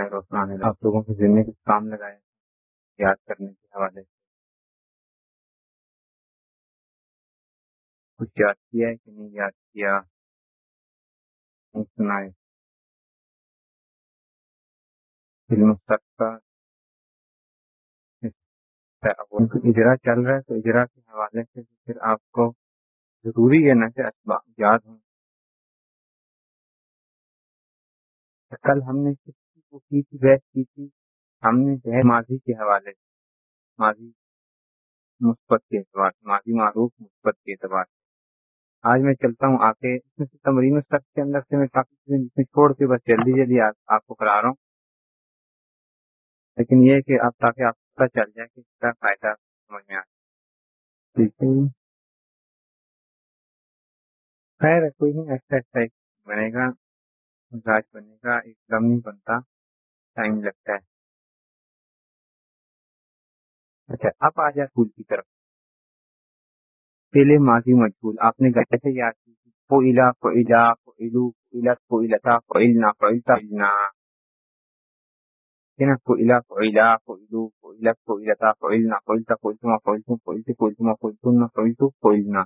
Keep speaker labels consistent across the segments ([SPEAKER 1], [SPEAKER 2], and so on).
[SPEAKER 1] اللہ آپ لوگوں کے ذمے کچھ کام لگائے یاد کرنے کے حوالے سے۔ کچھ یاد کیا ہے کہ نہیں یاد کیا؟ سنائے فلم کا اجرا چل رہا ہے، تو اجرا کے حوالے سے پھر آپ کو ضروری ہے نا کہ اسباب یاد ہوں۔ کل ہم نے کس کو کی تھی، بحث کی تھی۔ ہم نے جو ہے ماضی کے حوالے سے ماضی مثبت کے اعتبار سے، ماضی معروف مثبت کے اعتبار سے۔ آج میں چلتا ہوں آ کے اس میں سے تمرین سخت کے اندر سے، میں کافی چیزیں جس میں چھوڑ کے بس جلدی جلدی آپ کو کرا رہا ہوں۔ لیکن یہ کہ آپ تاکہ آپ کو پتہ چل جائے کہ اس کا فائدہ سمجھ میں آ ٹھیک ہے۔ خیر، کوئی نہیں، ایسا ایسا بنے گا، مزاج بنے گا، ایک دم نہیں بنتا۔ ٹائم لگتا ہے۔ اچھا اب آ جائے پھول کی طرف۔ پہلے ماضی مجبور آپ نے کیسے یاد کی کو الا کو الا کو الو علت کو التا کو علنا کو التا علنا کو الا کو الا کو الو کو علت کو التا کو علنا کو التا کو التما کو التم کو التی کو التما کو التنا کو التو کو علنا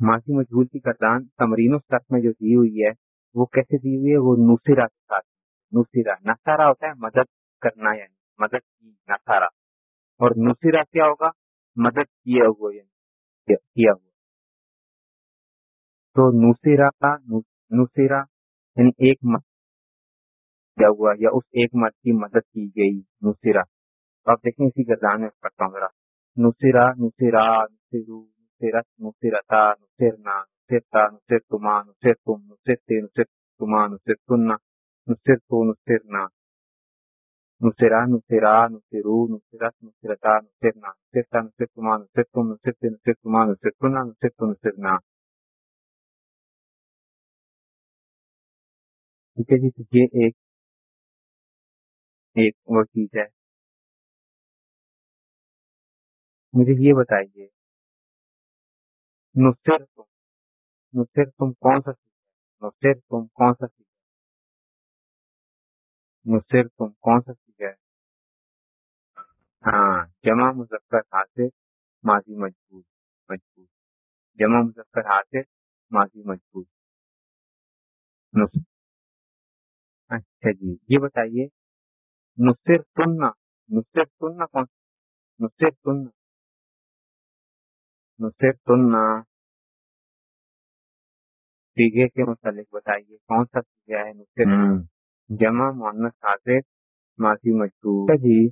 [SPEAKER 1] ماضی مجبور کی کردان تمرین و سخت میں جو دی ہوئی ہے، وہ کیسے دی ہوئی ہے؟ وہ نوسرا کے ساتھ۔ نوسرا نسارا ہوتا ہے مدد کرنا یعنی مدد کی نسارا اور نوسرا کیا ہوگا؟ مدد کیا ہوا یعنی کیا ہوا۔ تو نوسرا کا نوسرا یعنی ایک مرد کیا ہوا، یا اس ایک مرد کی مدد کی گئی نوسرا آپ دیکھیں اسی گردان میں کرتا ہوں ذرا۔ نصیرہ نصیرہ، نصیرو نصیرت نصیرتا نوسرا نوسرا نوسرو نصرت نصرتا نصرنا نصرتا نصرتما نصرتم نصرت نصرتما نصرتنا نصرتو نصرنا نصرا نصرا نصرو نصرت نصرتا نصرنا نصرتا نصرتما نصرتم نصرت نصرتما نصرتنا نصرتو نصرنا ٹھیک ہے جی تو یہ ایک ایک اور چیز ہے مجھے یہ بتائیے نصر تم نصر تم کون سا چیز ہے نصر تم کون سا چیز ہے نصر تم کون سا چیز ہے ہاں جمع مظفر حاصل، ماضی مجبور مجبور۔ جمع مظفر حاصل، ماضی مجبور۔ اچھا جی یہ بتائیے، نصر سننا نصر سننا کون نصر سننا۔ نصر سننا۔ سیگے کے متعلق بتائیے، کون سا سیگا ہے نصر؟ جمع مونس حاضر ماضی مجبور۔ اچھا جی۔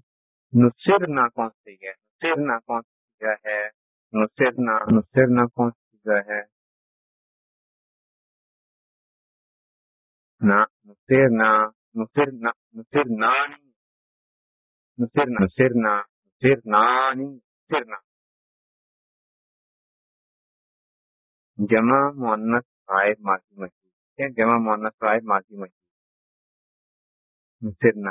[SPEAKER 1] نصر نہ کون سیگا ہے۔ نصر نہ کون سیگا ہے۔ نصر نہ نصر نہ کون سیگا ہے۔ نہ نصر نہ نصر نہ نصر نصر نہ نصر نہ نصر نصر نہ جمع مونس غائب ماضی مجبور۔ جمع مونس غائب ماضی مجبور۔ پھر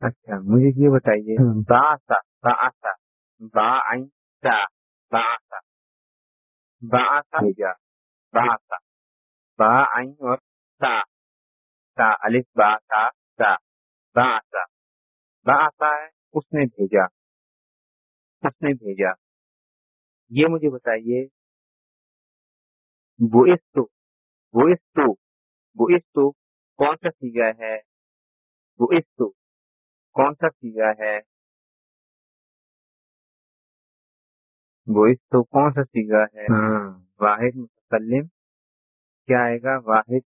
[SPEAKER 1] اچھا مجھے یہ بتائیے۔ با سا با سا با آئی سا با سا۔ با سا بھیجا با سا۔ با آئی اور سا۔ سا الف با سا سا۔ با سا۔ با سا ہے اس نے بھیجا۔ اس نے بھیجا۔ یہ مجھے بتائیے۔ بوئستو بوئستو بوئستو کون سا سیگا ہے؟ بوئستو کون سا سیگا ہے؟ بوئستو کون سا سیگا ہے؟ ہاں۔ واحد متکلم۔ کیا آئے گا؟ واحد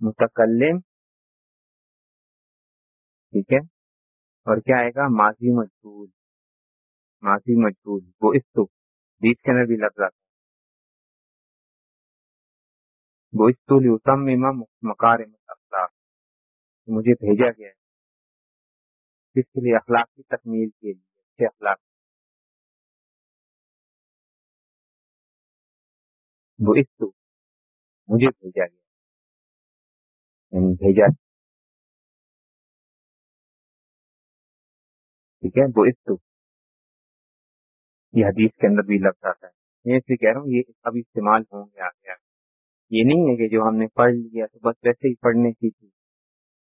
[SPEAKER 1] متکلم۔ ٹھیک ہے۔ اور کیا آئے گا؟ ماضی مجبور ماضی مجبور وہ استو بیچ کے اندر بھی لفظ آتا مکار مجھے بھیجا گیا ہے۔ کے لیے اخلاقی تکمیل کے لیے اچھے اخلاق۔ بوئستو مجھے بھیجا گیا۔ یعنی بھیجا۔ ٹھیک ہے؟ بوئستو یہ حدیث کے اندر بھی لفظ آتا ہے۔ میں اس لیے کہہ رہا ہوں، یہ اب استعمال ہوں گے آگے۔ یہ نہیں ہے کہ جو ہم نے پڑھ لیا تو بس ویسے ہی پڑھنے کی تھی۔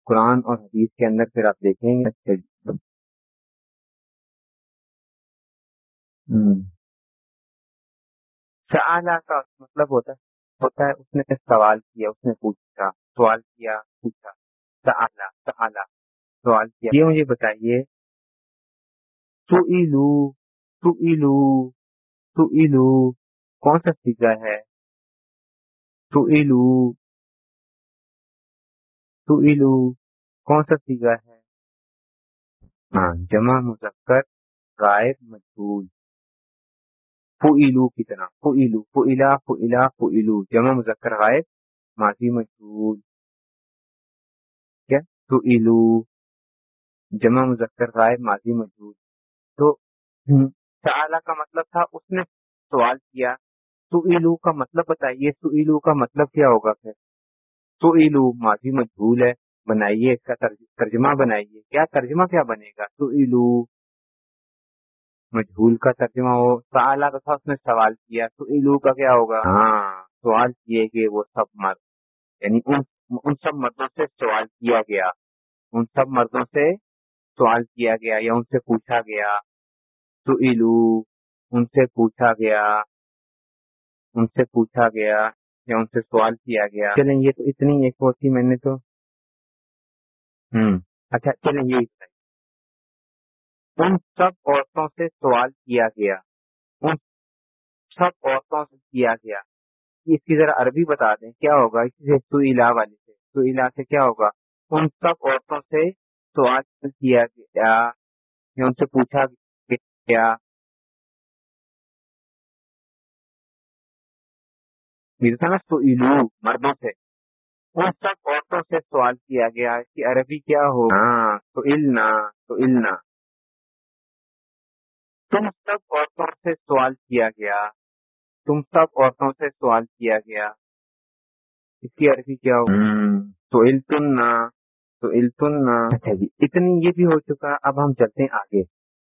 [SPEAKER 1] قرآن اور حدیث کے اندر پھر آپ دیکھیں گے۔ اچھا سعالہ کا مطلب ہوتا ہے ہوتا ہے اس نے سوال کیا، اس نے پوچھا، سوال کیا، پوچھا۔ سعالہ سعالہ سوال کیا۔ یہ مجھے بتائیے۔ تو ایلو تو ایلو تو ایلو کون سا سیگا ہے؟ تو ایلو تو کون سا سیگا ہے؟ ہاں جمع مذکر، غائب، مجھول۔ فعلو کی طرح فعلو فعلا فعلا فعلو جمع مذکر، غائب، ماضی، مجھول۔ کیا؟ تو ایلو جمع مذکر، غائب، ماضی، مجھول۔ تو تعالی کا مطلب تھا، اس نے سوال کیا تو ایلو کا مطلب بتائیے تو ایلو کا مطلب کیا ہوگا پھر؟ تو ایلو ماضی مجھول ہے بنائیے اس کا ترجمہ بنائیے۔ کیا ترجمہ کیا بنے گا؟ تو ایلو مجھول کا ترجمہ۔ ہو سالہ کا تھا اس نے سوال کیا۔ تو ایلو کا کیا ہوگا؟ ہاں۔ سوال کیے کہ وہ سب مرد یعنی ان ان سب مردوں سے سوال کیا گیا۔ ان سب مردوں سے سوال کیا گیا یا ان سے پوچھا گیا۔ تو ایلو ان سے پوچھا گیا۔ ان سے پوچھا گیا۔ یا ان سے سوال کیا گیا۔ چلیں یہ تو اتنی ایک ہوتی میں نے تو۔ ہوں اچھا چلیں یہ۔ ان سب عورتوں سے سوال کیا گیا۔ ان سب عورتوں سے کیا گیا۔ اس کی ذرا عربی بتا دیں کیا ہوگا؟ اسی سے تو الا والی سے۔ تو الا سے کیا ہوگا؟ ان سب عورتوں سے سوال کیا گیا یا ان سے پوچھا گیا۔ مردوں سے۔ ان سب عورتوں سے سوال کیا گیا کہ عربی کیا ہو ہاں تو علنا تو علنا تم سب عورتوں سے سوال کیا گیا۔ تم سب عورتوں سے سوال کیا گیا۔ اس کی عربی کیا ہو تو علتن تو علتن اچھا جی۔ اتنی یہ بھی ہو چکا اب ہم چلتے ہیں آگے۔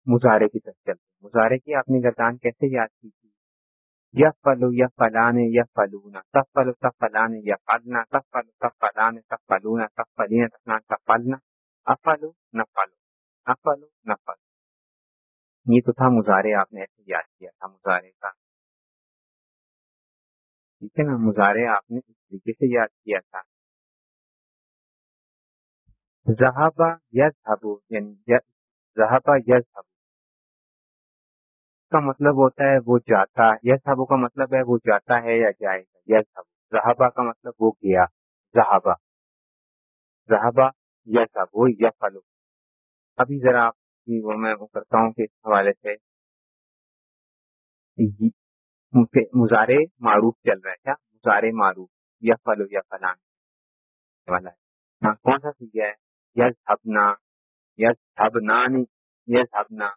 [SPEAKER 1] مظاہرے کی طرف چلتے مظاہرے کی آپ نے گردان کیسے یاد کی؟ تھی یا فلو یا فلانے یا فلونا سب فلو سب فلانے یا سب سب فلانے سب سب افلو نہ فلو افلو نہ فلو یہ تو تھا مظاہرے آپ نے ایسے یاد کیا تھا مظاہرے کا۔ ٹھیک ہے نا؟ مظاہرے آپ نے اس طریقے سے یاد کیا تھا۔ زہابا یذہبو یعنی زہابا یز کا مطلب ہوتا ہے وہ جاتا یس ہبو کا مطلب ہے وہ جاتا ہے یا جائے گا۔ یس ہبو زہابا کا مطلب وہ گیا۔ زہابا زہابا یس ہبو یس فلو۔ ابھی ذرا آپ کی وہ میں کرتا ہوں کہ اس حوالے سے مزارے معروف چل رہا ہے۔ کیا؟ مزارے معروف۔ یا فلو یا فلان۔ والا۔ ہے کون سا سیکھ ہے؟ یس ہبنا یس ہبنا نہیں یس ہبنا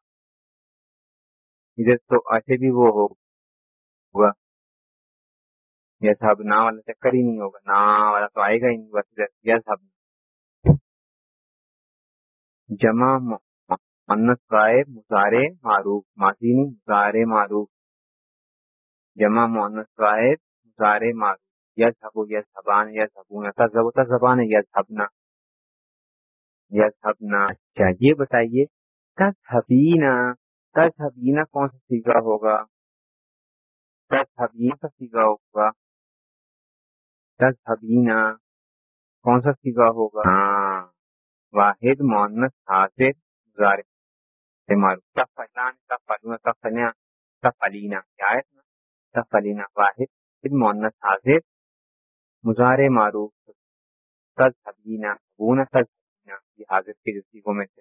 [SPEAKER 1] ادھر تو ایسے بھی وہ ہوگا۔ یس ہب نا والا چکر ہی نہیں ہوگا نا والا تو آئے گا ہی نہیں، بس یس ہب جمع منت غائب مظاہرے معروف ماضی نہیں مظاہرے معروف۔ جمع مونس غائب مظاہرے معروف۔ یس ہبو یس ہبان یس ہبون ایسا زبان ہے یس ہبنا یس ہبنا اچھا یہ بتائیے کس حبینا تج حبینہ کون سا سیگا ہوگا؟ تج حبینہ کا سیگا ہوگا۔ تج حبینہ کون سا سیگا ہوگا؟ واحد مونس حاصل گزارے فلینا۔ کیا ہے؟ فلینا واحد مونس حاضر مظاہرے معروف۔ تج حبینہ بونا تج حبینہ یہ حاضر کے جو میں سے۔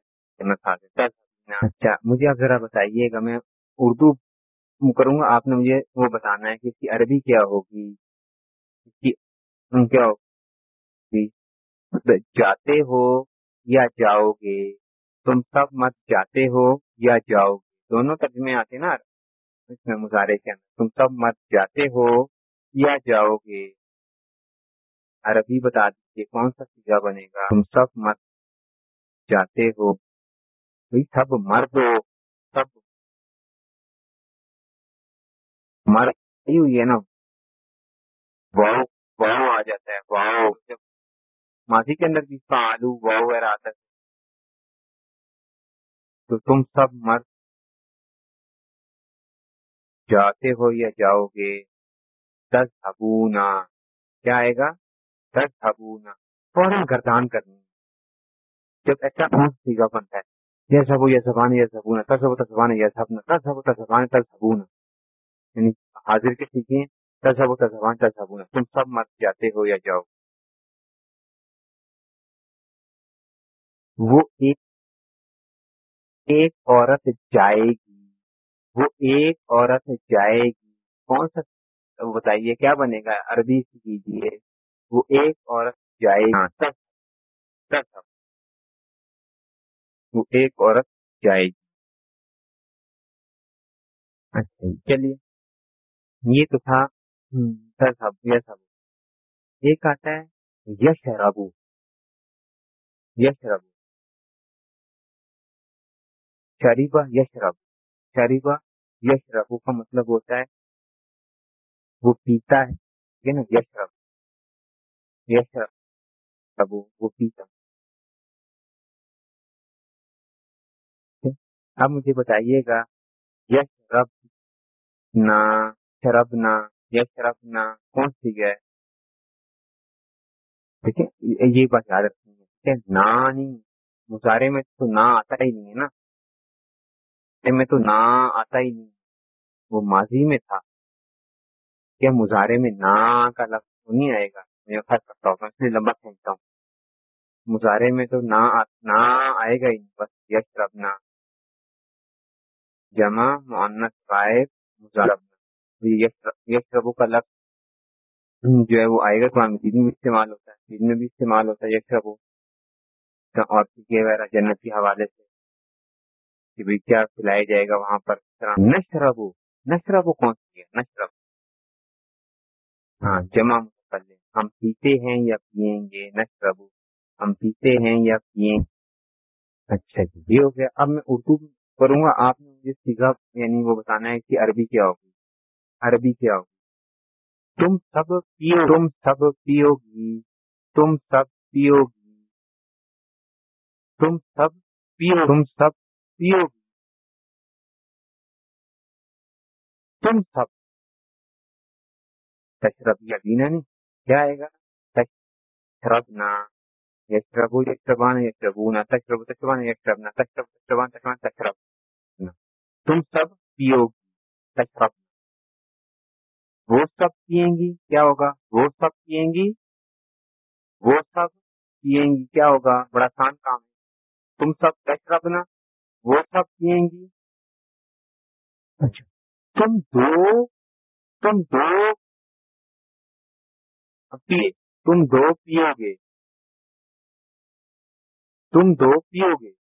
[SPEAKER 1] حاضر تج اچھا مجھے آپ ذرا بتائیے گا، میں اردو کروں گا، آپ نے مجھے وہ بتانا ہے کہ اس کی عربی کیا ہوگی، اس کی کیا ہوگی؟ جاتے ہو یا جاؤ گے تم سب مت جاتے ہو یا جاؤ گے دونوں ترجمے آتے نا اس میں مظاہرے کے اندر۔ تم سب مت جاتے ہو یا جاؤ گے عربی بتا دیجیے کون سا سیگا بنے گا؟ تم سب مت جاتے ہو۔ سب مرد سب مرد ہوئی ہے نا واؤ واؤ آ جاتا ہے واؤ جب ماضی کے اندر بھی فعلو واؤ وغیرہ آتا ہے تو تم سب مرد جاتے ہو یا جاؤ گے دس ہبونا کیا آئے گا دس ہبونا فوراً گردان کرنی جب ایسا بنتا ہے یہ سب یہ زبان یہ سبونا تس ہو تصبان یہ سب تس تصبان تس یعنی حاضر کے سیکھیں تس ہو تصبان تس ہبونا۔ تم سب مر جاتے ہو یا جاؤ۔ وہ ایک ایک عورت جائے گی۔ وہ ایک عورت جائے گی۔ کون سا بتائیے، کیا بنے گا؟ عربی سے کیجیے۔ وہ ایک عورت جائے گی۔ وہ ایک عورت جائے گی۔ اچھا جی، چلیے یہ تو تھا یس ایک آتا ہے یش ربو یش ربو شریبا یش رب شریبا یش ربو کا مطلب ہوتا ہے وہ پیتا ہے نا یش رب یش ربو وہ پیتا۔ اب مجھے بتائیے گا یش رب نہ شرب نہ یش رب نہ کون سی گئے ٹھیک ہے یہ بات یاد رکھنی ہے ٹھیک ہے؟ نہ نہیں، مظاہرے میں تو نہ آتا ہی نہیں ہے نا۔ میں تو نہ آتا ہی نہیں۔ وہ ماضی میں تھا۔ کیا مظاہرے میں نا کا لفظ نہیں آئے گا؟ میں فرق کرتا ہوں اس لیے لمبا کھینچتا ہوں۔ مظاہرے میں تو نہ آئے گا ہی نہیں، بس یش رب نہ جمع معنت قائب مظاہرہ یش ربو کا لفظ جو ہے وہ آئے گا قرآن مجید میں بھی استعمال ہوتا ہے دین میں بھی استعمال ہوتا ہے یش ربو اور وغیرہ جنت کے حوالے سے کہ بھائی کیا کھلایا جائے گا وہاں پر نشربو نشربو کون سی ہے؟ نشرب۔ ہاں جمع متکلم۔ ہم پیتے ہیں یا پیئیں گے؟ نشربو۔ ہم پیتے ہیں یا پیئیں۔ اچھا جی یہ ہو گیا۔ اب میں اردو کروں گا، آپ نے مجھے سیکھا یعنی وہ بتانا ہے کہ عربی کیا ہوگی؟ عربی کیا ہوگی؟ تم سب پیو، تم سب پیو گی تم سب پیو گی تم سب پیو، تم سب پیو گی تم سب۔ تشرب یقینا نہیں، کیا آئے گا؟ تشربنا یشربو یشربان یشربونا تشرب تشربان یشربنا تشرب تشربان تشربان تشرب۔ تم سب پیو گی وہ سب پیئیں گی کیا ہوگا؟ وہ سب پیئیں گی۔ وہ سب پیئیں گی کیا ہوگا؟ بڑا آسان کام ہے۔ تم سب تشربنا وہ سب پیئیں گی۔ اچھا۔ تم دو تم دو۔ پیے تم دو پیو گے۔ تم دو پیو گے۔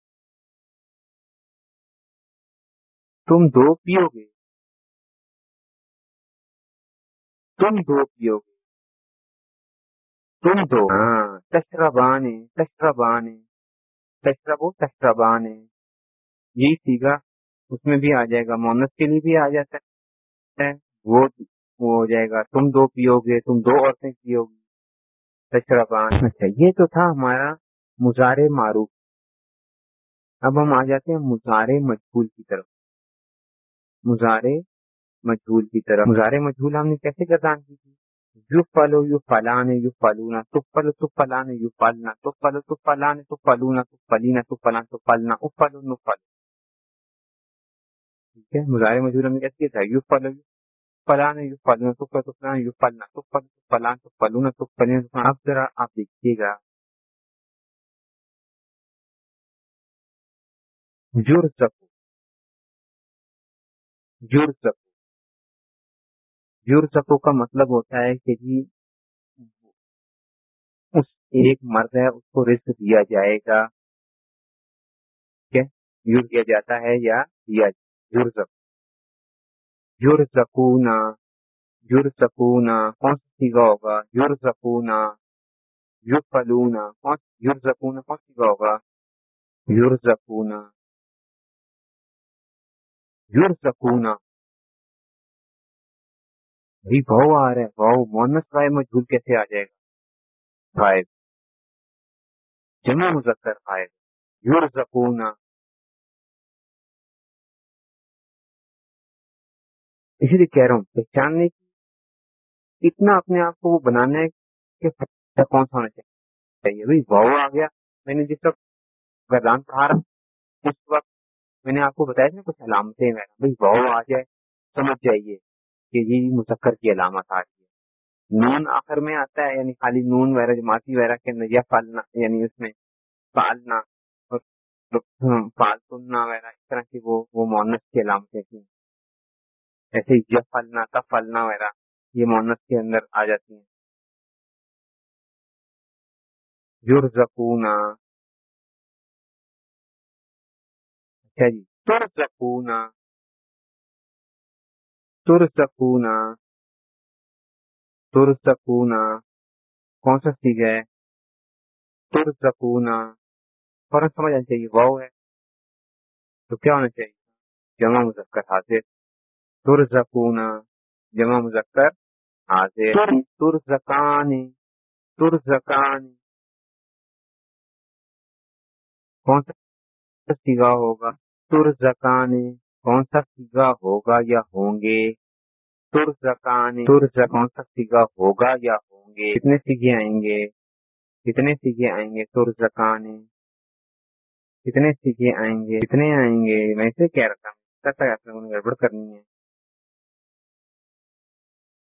[SPEAKER 1] تم دو پیو گے۔ تم دو پیو گے۔ تم دو ہاں۔ تشربانے تشربانے تشربو تشربانے یہی سیگا اس میں بھی آ جائے گا مونس کے لیے بھی آ جاتا ہے۔ وہ ہو جائے گا۔ تم دو پیو گے تم دو عورتیں پیو گی۔ اچھا یہ تو تھا ہمارا مزار معروف۔ اب ہم آ جاتے ہیں مزار مجھول کی طرف۔ مزار مجھول کی طرف۔ مزار مجھول ہم نے کیسے گردان کی تھی؟ یو پلو یو فلانے یو فلونا تو پلو تو فلانے یو پلنا تو پلو تو فلانے تو پلونا تو پلینا تو پلان تو پلنا او پلو نو پلو ٹھیک ہے مظاہرے مجبور ہم نے کیسے کیا تھا؟ یو پلو یو فلان یو فلونا تو پلو تو فلان یو پلنا تو پلو تو فلان تو پلونا تو پلینا تو اب ذرا آپ دیکھیے گا۔ جڑ سکو۔ جڑ سکو کا مطلب ہوتا ہے کہ جی اس ایک مرد ہے، اس کو رزق دیا جائے گا۔ یور کیا جاتا ہے یا دیا جر سکو۔ جر سکونا جر سکونا کون سی سیگا ہوگا؟ جر سکونا یور فلونا کون یور سکونا کون سیگا ہوگا؟ یور سکونا یور سکونا بھائی بھاؤ آ رہا ہے بھاؤ مونس غائب مجھول کیسے آ جائے گا۔ غائب جمع مذکر غائب یور زکونا اسی لیے کہہ رہا ہوں پہچاننے کی، اتنا اپنے آپ کو وہ بنانا ہے کہ کون سا ہونا چاہیے۔ بھائی بھاؤ آ گیا، میں نے جس وقت گردان پڑھا رہا اس وقت میں نے آپ کو بتایا تھا کچھ علامتیں بھائی بھاؤ آ جائے، سمجھ جائیے کہ یہ مسکر کی علامت آ رہی ہے۔ نون آخر میں آتا ہے یعنی خالی نون وغیرہ، جماعتی وغیرہ کے اندر یا پالنا یعنی اس میں پالنا ہاں، پال سننا وغیرہ، اس طرح کی وہ وہ مونس کی علامتیں تھیں۔ ایسے یا پھلنا تب پھلنا وغیرہ، یہ مونس کے اندر آ جاتی ہیں۔ جر جی۔ تر زکونا تر سکونا تر سکونا کون سا سیکھ ہے؟ تر سکونا فوراً سمجھ آنا چاہیے واؤ ہے۔ تو کیا ہونا چاہیے؟ جمع مذکر حاضر۔ تر سکونا جمع مذکر حاضر۔ تر زکانی تر زکانی کون سا سیگا ہوگا؟ ترزکانی کون سا سیگا ہوگا یا ہوں گے؟ تر زکان کون سا سیگا ہوگا یا ہوں گے؟ کتنے سیگے آئیں گے؟ کتنے سیگے آئیں گے تر زکان؟ کتنے سیگے آئیں گے؟ کتنے آئیں گے؟ میں سے کہہ رہا تھا گڑبڑ کرنی ہے۔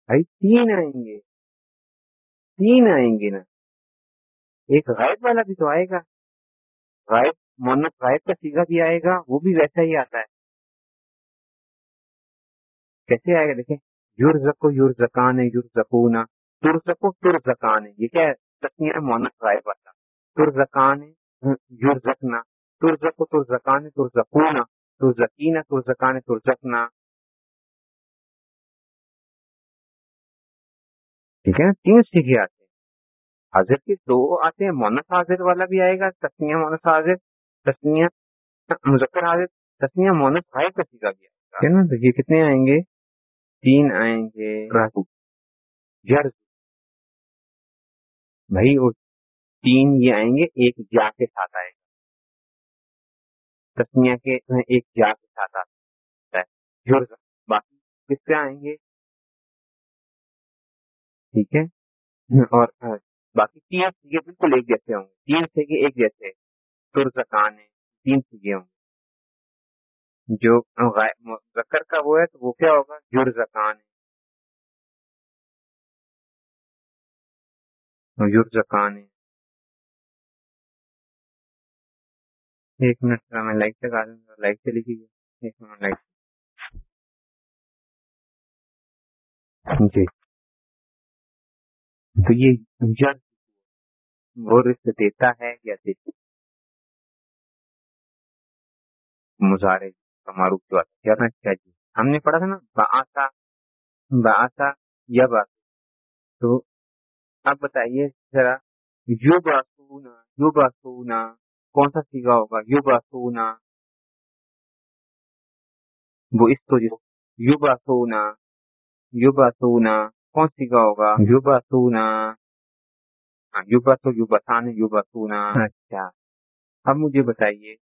[SPEAKER 1] بھائی، تین آئیں گے۔ تین آئیں گے نا۔ ایک غائب والا بھی تو آئے گا۔ غائب؟ مونت غائب کا سیگا بھی آئے گا، وہ بھی ویسا ہی آتا ہے۔ کیسے آئے گا؟ دیکھیں یور زکو یور زکان ہے یور زکونا تر زکو تر زکان ہے یہ کیا ہے؟ تسنیا مونس غائب والا تر زکان ہے یور زکنا تر زکو تر زکان ہے تر زکونا تر زکینا تر زکان ہے تر زکنا ٹھیک ہے نا تین سیکھے آتے ہیں۔ حاضر کے دو آتے ہیں مونس حاضر والا بھی آئے گا تسنیا مونس حاضر۔ تسنیا مذکر حاضر تسنیا مونس غائب کا سیکھا بھی آئے گا یہ کتنے آئیں گے؟ تین آئیں گے۔ بھائی وہ تین یہ آئیں گے ایک جا کے ساتھ آئے گا۔ کے ایک جا کے ساتھ آتا ہے۔ باقی کس پہ آئیں گے؟ ٹھیک ہے۔ اور باقی تین سیگے بالکل ایک جیسے ہوں گے۔ تین سیگے ایک جیسے؟ ترزکان ہے تین سیگے ہوں۔ گے جو ذکر کا وہ ہے تو وہ کیا ہوگا؟ جر زکان ہے جر ہے ایک منٹ کا میں لائک لگا دوں گا لائک چلی گئی ایک منٹ لائک جی۔ تو یہ وہ رشت دیتا ہے یا دیتا مظاہرے معروف جو کیا جی ہم نے پڑھا تھا نا بآسا بآسا یا با تو اب بتائیے ذرا یو باسونا یو باسونا کون سا سیگا ہوگا؟ یو باسونا وہ اس کو یو باسونا یو باسونا کون سیگا ہوگا؟ یو باسونا یو باسو یو بسان یو باسونا اچھا۔ اب مجھے بتائیے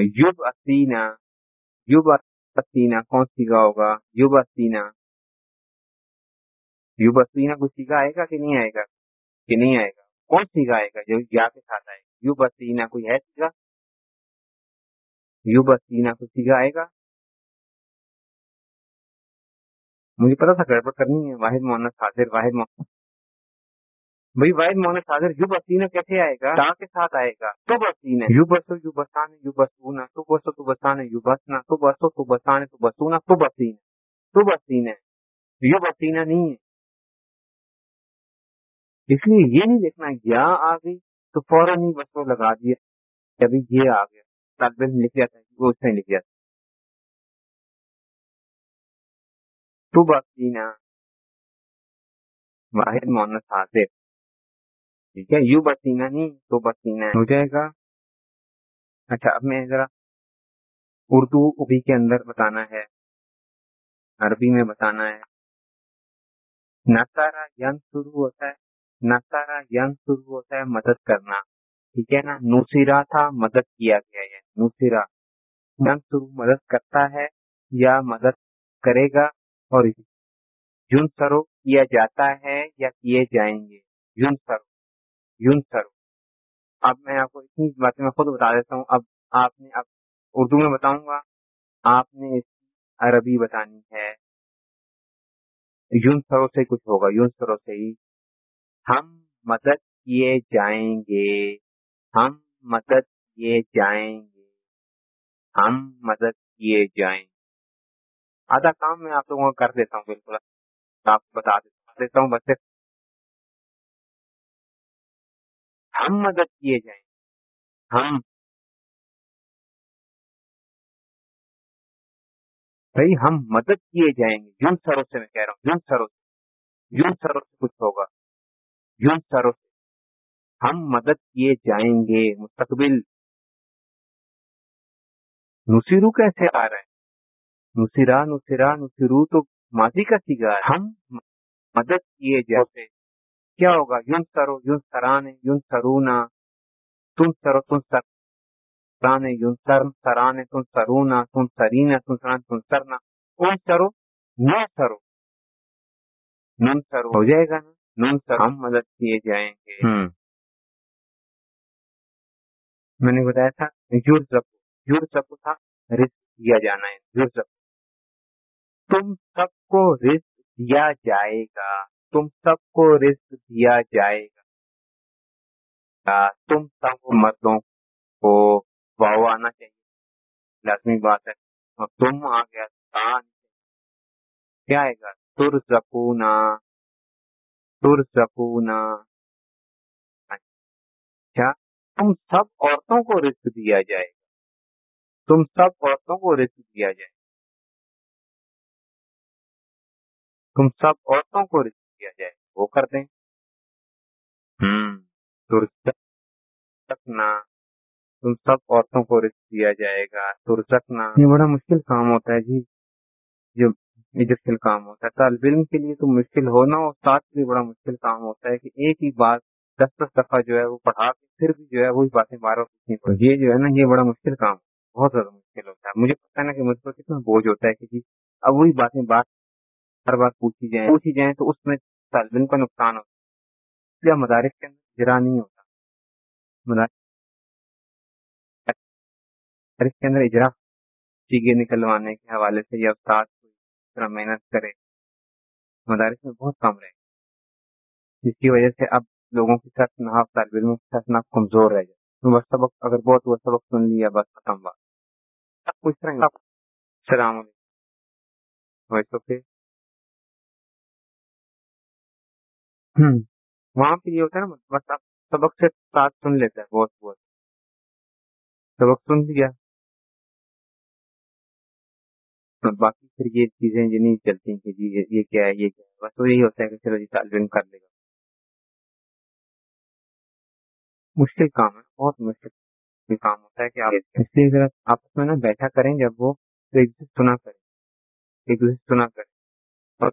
[SPEAKER 1] یوب اسینا یوب اسینا کون سیگا ہوگا؟ یوب اسینا یوب اسینا کو سیگا آئے گا کہ نہیں آئے گا؟ کہ نہیں آئے گا؟ کون سیگا آئے گا جو یا کے ساتھ آئے گا؟ یوب اسینا کوئی ہے سیگا یوب اسینا کو سیگا آئے گا؟ مجھے پتا تھا، گڑبڑ کرنی ہے۔ واحد محمد حاضر واحد محمد بھائی واحد مونس حاضر یو بسینا کیسے آئے گا؟ کے ساتھ آئے گا؟ تو بسینا یو بسو یو بسان یو بسونا تو بسو تو بسانے یو بسنا تو بسو تو بسانے تو بسونا تو بسینا تو بسینا یو بسینا نہیں ہے۔ اس لیے یہ نہیں دیکھنا یا آ گئی تو فوراً ہی بسوں لگا دیا ابھی یہ آ گیا۔ طالب علم لکھ جاتا ہے وہ اس نے لکھ جاتا تو بسینا۔ واحد مونس حاضر ٹھیک ہے یو بسینا نہیں تو بسینا ہو جائے گا اچھا اب میں ذرا اردو ابھی کے اندر بتانا ہے عربی میں بتانا ہے نسارا ین شروع ہوتا ہے نسارا ین شروع ہوتا ہے مدد کرنا ٹھیک ہے نا نوسیرا تھا مدد کیا گیا ہے نوسیرا ین شروع مدد کرتا ہے یا مدد کرے گا اور یون سرو کیا جاتا ہے یا کیے جائیں گے یون سرو یون سرو۔ اب میں آپ کو اتنی باتیں میں خود بتا دیتا ہوں۔ اب آپ نے اب اردو میں بتاؤں گا۔ آپ نے اس کی عربی بتانی ہے۔ یون سرو سے کچھ ہوگا۔ یون سرو سے ہی۔ ہم مدد کیے جائیں گے۔ ہم مدد کیے جائیں گے۔ ہم مدد کیے جائیں گے۔ آدھا کام میں آپ لوگوں کو کر دیتا ہوں بالکل۔ آپ بتا دیتا ہوں۔ بس ہم مدد کیے جائیں۔ ہم بھائی، ہم مدد کیے جائیں گے۔ یون سرو سے میں کہہ رہا ہوں یون سرو سے یون سرو سے کچھ ہوگا۔ یون سرو سے۔ ہم مدد کیے جائیں گے۔ مستقبل۔ نصیرو کیسے آ رہا ہے؟ نصیرا نصیرا، نصیرو تو ماضی کا سیگا ہم مدد کیے جیسے کیا ہوگا؟ یون سرو یون سرانے یون سرونا تم سرو تم سر سرانے یون سر سرانے تم سرونا تم سرینا تم سران تم سرنا۔ اون سرو؟ نو سرو۔ نون سرو۔ ہو جائے گا نا؟ نون سرو۔ ہم مدد کیے جائیں گے۔ میں نے بتایا تھا یور زکو یور زکو تھا رزق دیا جانا ہے۔ یور زکو تم سب کو رزق دیا جائے گا۔ تم سب کو رزق دیا جائے گا۔ تم سب مردوں کو واؤ آنا چاہیے۔ لازمی بات ہے۔ اور تم آ گیا کیا آئے گا؟ تر زکونا تر زکونا اچھا۔ تم سب عورتوں کو رزق دیا جائے گا۔ تم سب عورتوں کو رزق دیا جائے گا۔ تم سب عورتوں کو رزق دیا جائے وہ کر دیں۔ ترسکنا تم سب عورتوں کو رزق دیا جائے گا۔ ترسکنا یہ بڑا مشکل کام ہوتا ہے جی۔ جو مشکل کام ہوتا ہے۔ طالب علم کے لیے تو مشکل ہونا اور ساتھ بھی بڑا مشکل کام ہوتا ہے کہ ایک ہی بات دس دس دفعہ جو ہے وہ پڑھا کے پھر بھی جو ہے وہی باتیں بار بار یہ جو ہے نا یہ بڑا مشکل کام بہت زیادہ مشکل ہوتا ہے۔ مجھے پتا نا کہ مجھ پر کتنا بوجھ ہوتا ہے کہ جی اب وہی باتیں بات ہر بار پوچھی جائیں پوچھی جائیں تو اس میں طالب علم کا نقصان ہوتا ہے۔ یا مدارس کے اندر جرا نہیں ہوتا۔ مدارس کے اندر اجرا، چیزیں نکلوانے کے حوالے سے یا استاد کو اس طرح محنت کرے۔ مدارس میں بہت کم رہے۔ جس کی وجہ سے اب لوگوں کی ساتھ نہ طالب علموں کی ساتھ نہ کمزور رہ جائے بس سبق، اگر بہت وہ سبق سن لیا، بس ختم بات۔ سب کچھ طرح السلام علیکم۔ ویسے وہاں پہ یہ ہوتا ہے نا، بس آپ سبق سے ساتھ سن لیتا ہے، بہت بہت۔ سبق سن لیا باقی پھر یہ چیزیں جو نہیں چلتی کہ جی یہ کیا ہے، یہ کیا ہے۔ بس وہ یہی ہوتا ہے کہ چلو جی طالب علم کر لے گا مشکل کام ہے، بہت مشکل کام ہوتا ہے کہ آپ اس لیے ذرا آپس میں نا بیٹھا کریں، جب وہ ایک دوسرے سنا کریں۔ ایک دوسرے سنا کریں۔ اور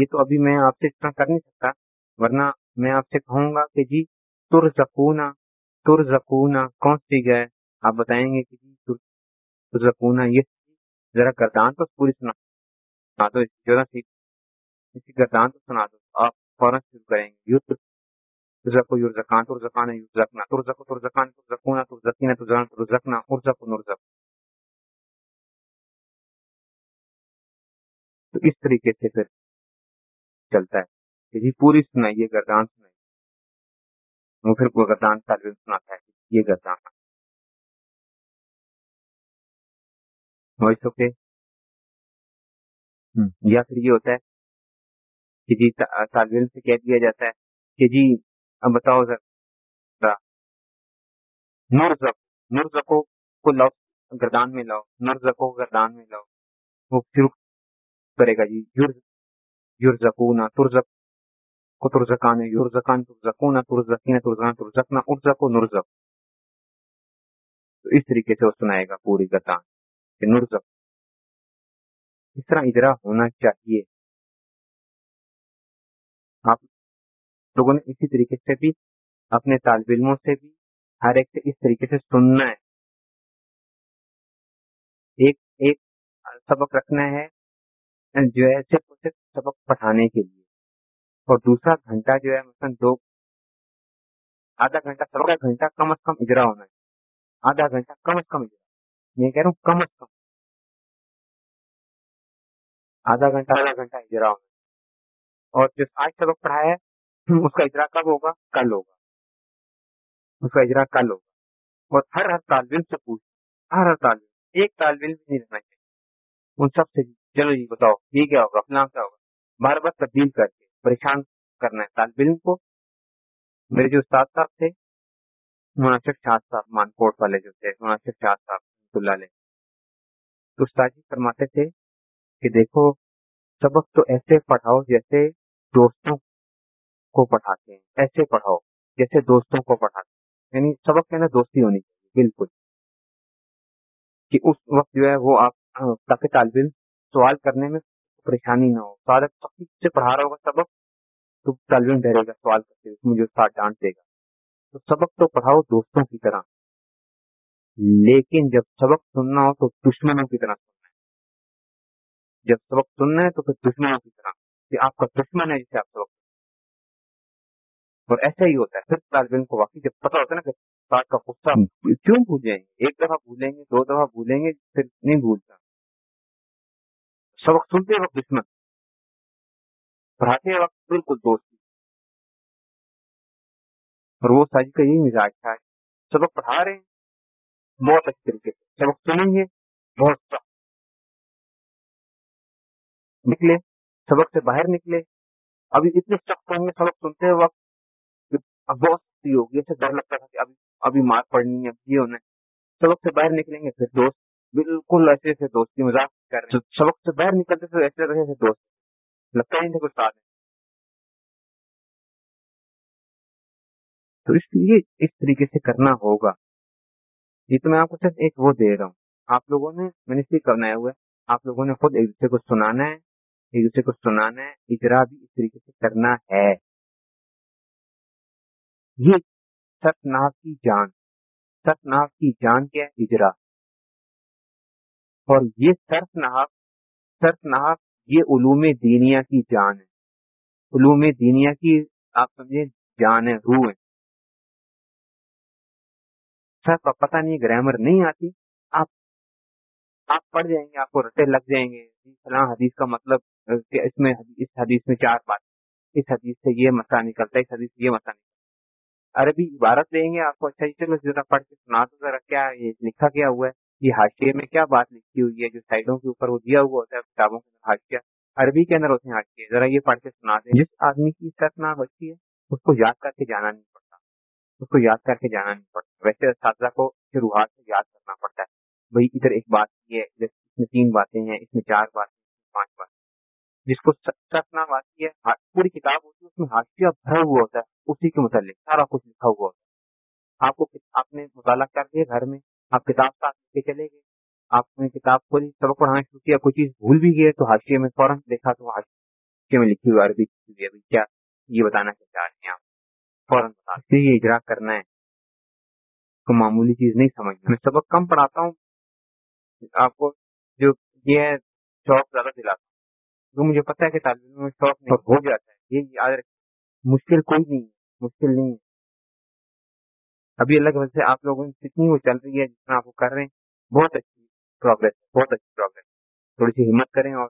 [SPEAKER 1] یہ تو ابھی میں آپ سے اتنا کر نہیں سکتا۔ ورنہ میں آپ سے کہوں گا کہ جی تر زکونا تر زکونا کون سی گئے آپ بتائیں گے کہ جی تر زکونا یہ ذرا گردان تو پوری سنا دو اسی گردان تو سنا دو۔ آپ فوراً شروع کریں گے۔ زکان تر زکان تر زکو تر زکان تر تو اس طریقے سے پھر چلتا ہے۔ جی پوری سنائیے گردان سنائیے وہ پھر وہ گردان طالب سناتا ہے یہ گردان۔ وائس اوکے یا پھر یہ ہوتا ہے کہ جی طالب علم سے کہہ دیا جاتا ہے کہ جی اب بتاؤ ذرا۔ نور زکو کو لاؤ گردان میں لاؤ۔ نور زکو گردان میں لاؤ۔ وہ شروع کرے گا جی۔ یور زکونا تر زک کو ترزکان یورزکان ترزکونا ترزکین ترزکان ترزکنا ارزک و نرزک تو اس طریقے سے وہ سنائے گا پوری گتان کہ نرزک اس طرح اجرا ہونا چاہیے۔ آپ لوگوں نے اسی طریقے سے بھی، اپنے طالب علموں سے بھی ہر ایک سے اس طریقے سے سننا ہے۔ ایک ایک سبق رکھنا ہے، جو ہے صرف سبق پڑھانے کے لیے۔ اور دوسرا گھنٹہ جو ہے مثلاً دو آدھا گھنٹہ سبق گھنٹہ کم از کم اجرا ہونا ہے۔ آدھا گھنٹہ کم از کم اجرا۔ میں کہہ رہا ہوں کم از کم۔ آدھا گھنٹہ آدھا گھنٹہ اجرا ہونا ہے۔ اور جو آج سبق پڑھایا ہے، اس کا اجرا کب ہوگا؟ کل ہوگا۔ اس کا اجرا کل ہوگا۔ اور ہر ہر طالب علم سے پوچھ۔ ہر ہر طالب علم۔ ایک طالب علم نہیں رہنا چاہیے۔ ان سب سے چلو جی بتاؤ۔ یہ کیا ہوگا؟ فلاں کیا ہوگا؟ بار بار تبدیل کر کے۔ پریشان کرنا ہے۔ طالب علم کو میرے جو استاد صاحب تھے، مناسب شاد صاحب، مانکوٹ والے جو تھے، مناسب شاد صاحب اللہ علیہ۔ تو استاد جی فرماتے تھے کہ دیکھو، سبق تو ایسے پڑھاؤ جیسے دوستوں کو پڑھاتے ہیں۔ ایسے پڑھاؤ جیسے دوستوں کو پڑھاتے ہیں۔ یعنی سبق کے اندر دوستی ہونی چاہیے، بالکل۔ کہ اس وقت جو ہے وہ آپ تاکہ طالب علم سوال کرنے میں پریشانی نہ ہو۔ سارے سے پڑھا رہا ہوگا سبق۔ تو طالب علم ڈرے گا سوال کرتے مجھے استاد ڈانٹ دے گا۔ تو سبق تو پڑھاؤ دوستوں کی طرح۔ لیکن جب سبق سننا ہو تو دشمنوں کی طرح سننا ہے۔ جب سبق سننا ہے تو پھر دشمنوں کی طرح کہ آپ کا دشمن ہے جسے آپ سبق اور ایسا ہی ہوتا ہے۔ پھر طالب علم کو واقعی جب پتا ہوتا ہے نا کہ استاد کا غصہ کیوں بھولیں گے ایک دفعہ بھولیں گے دو دفعہ بھولیں گے پھر نہیں بھولتا۔ سبق سنتے وقت دشمن۔ پڑھاتے وقت بالکل دوستی اور وہ ساجی کا یہی مزاج تھا۔ سبق پڑھا رہے ہیں۔ بہت اچھے طریقے سے۔ سبق سنیں گے۔ بہت سخت نکلے۔ سبق سے باہر نکلے۔ ابھی اتنے سخت ہوں گے سبق سنتے وقت۔ اب بہت سختی ہوگی۔ ایسے ڈر لگتا تھا کہ ابھی ابھی مار پڑنی ہے۔ یہ ہونا ہے۔ سبق سے باہر نکلیں گے۔ پھر دوست۔ بالکل ایسے ایسے دوستی مذاق کر رہے سبق سے باہر نکلتے تھے ایسے ایسے دوست۔ لگتا ہی نہیں کچھ ساتھ تو اس لیے اس طریقے سے کرنا ہوگا۔ یہ تو میں آپ کو صرف ایک وہ دے رہا ہوں۔ آپ لوگوں نے میں نے اس لیے کرنا ہوا ہے۔ آپ لوگوں نے خود ایک دوسرے کو سنانا ہے۔ ایک دوسرے کو سنانا ہے۔ اجرا بھی اس طریقے سے کرنا ہے۔ یہ ست ناف کی جان۔ ست ناف کی جان کیا ہے؟ اجرا۔ اور یہ سرف نحاف سرف نحاف یہ علوم دینیا کی جان ہے۔ علوم دینیا کی آپ سمجھے جان ہے، روح ہے۔ اچھا، سر کا پتہ نہیں گرامر نہیں آتی۔ آپ آپ پڑھ جائیں گے، آپ کو رٹے لگ جائیں گے۔ فلاں حدیث کا مطلب کہ اس میں، اس حدیث میں چار بات۔ اس حدیث سے یہ مسئلہ نکلتا ہے، اس حدیث سے یہ مسئلہ نکلتا ہے۔ عربی عبارت دیں گے آپ کو۔ اچھا چلو ذرا پڑھ کے سنا تو ذرا کیا یہ لکھا کیا ہوا ہے؟ یہ حاشیے میں کیا بات لکھی ہوئی ہے؟ جو سائڈوں کے اوپر وہ دیا ہوا ہوتا ہے، کتابوں کے اندر حاشیہ، عربی کے اندر ہوتے ہیں حاشیے ذرا یہ پڑھ کے سنا دیں۔ جس آدمی کی سر نہ بچتی ہے، اس کو یاد کر کے جانا نہیں پڑتا۔ اس کو یاد کر کے جانا نہیں پڑتا۔ ویسے اساتذہ کو شروعات سے یاد کرنا پڑتا ہے۔ بھائی، ادھر ایک بات یہ ہے اس میں تین باتیں ہیں، اس میں چار باتیں پانچ باتیں جس کو سرنا آتی ہے ہاں، پوری کتاب ہوتی ہے، اس میں حاشیہ بھرا ہوا ہوتا ہے، اسی کے متعلق سارا کچھ لکھا ہوا ہوتا ہے۔ آپ کو آپ نے مطالعہ کر دیا گھر میں؟ آپ کتاب ساتھ لے کے چلے گئے۔ آپ نے کتاب کو سبق پڑھانا شروع کیا کوئی چیز بھول بھی گئے تو حاشیے میں فوراً دیکھا تو حاشیے میں لکھی ہوئی عربی ابھی کیا یہ بتانا کیا چاہ رہے ہیں آپ؟ فوراً بتا یہ اجرا کرنا ہے۔ کو معمولی چیز نہیں سمجھنا میں۔ سبق کم پڑھاتا ہوں۔ آپ کو جو یہ ہے، شوق زیادہ دلاتا ہوں۔ جو مجھے پتا ہے کہ طالب علم میں شوق نہیں ہو جاتا ہے۔ یہ یاد رکھیں، مشکل کوئی نہیں ہے، مشکل نہیں ہے۔ ابھی اللہ کی وجہ سے آپ لوگوں کی جتنی وہ چل رہی ہے جتنا آپ کو کر رہے ہیں، بہت اچھی پروگرس بہت اچھی پروگرس تھوڑی سی ہمت کریں اور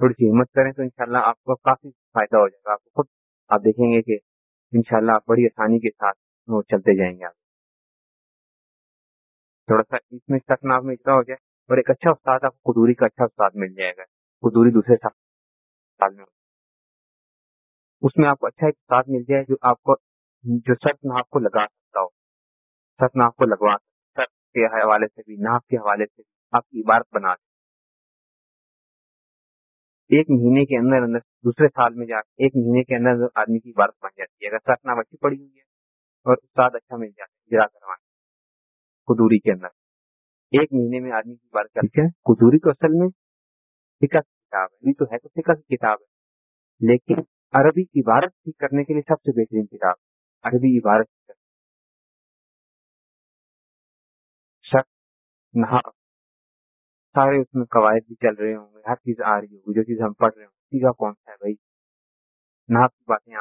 [SPEAKER 1] تھوڑی سی ہمت کریں تو انشاءاللہ آپ کو کافی فائدہ ہو جائے گا۔ آپ کو خود آپ دیکھیں گے کہ انشاءاللہ آپ بڑی آسانی کے ساتھ وہ چلتے جائیں گے آپ۔ تھوڑا سا اس میں سخت نام میں اتنا ہو جائے، اور ایک اچھا استاد آپ کو قدوری کا اچھا استاد مل جائے گا۔ قدوری دوسرے سال میں اس میں آپ کو اچھا ایک استاد مل جائے جو آپ کو جو سچ ناپ کو لگا سکتا ہو سچ ناپ کو لگوا سچ کے حوالے سے بھی ناپ کے حوالے سے بھی آپ کی عبارت بنا دیں۔ ایک مہینے کے اندر اندر دوسرے سال میں جا ایک مہینے کے اندر آدمی کی عبارت بن جاتی ہے۔ اگر سچ ناپ اچھی پڑی ہوئی ہے اور استاد اچھا مل جاتا ہے جرا کروانے قدوری کے اندر۔ ایک مہینے میں آدمی کی عبارت کرتی ہے۔ قدوری تو اصل میں فکا کی کتاب ہے۔ تو ہے تو فکا کی کتاب ہے۔ لیکن عربی عبارت ٹھیک کرنے کے لیے سب سے بہترین کتاب عربی عبارت نہا سارے اس میں قواعد بھی چل رہے ہوں گے، ہر چیز آ رہی ہوگی، جو چیز ہم پڑھ رہے ہوں گے سیدھا کون سا ہے بھائی۔ نہ باتیں